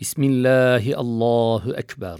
Bismillahi Allahu Ekber.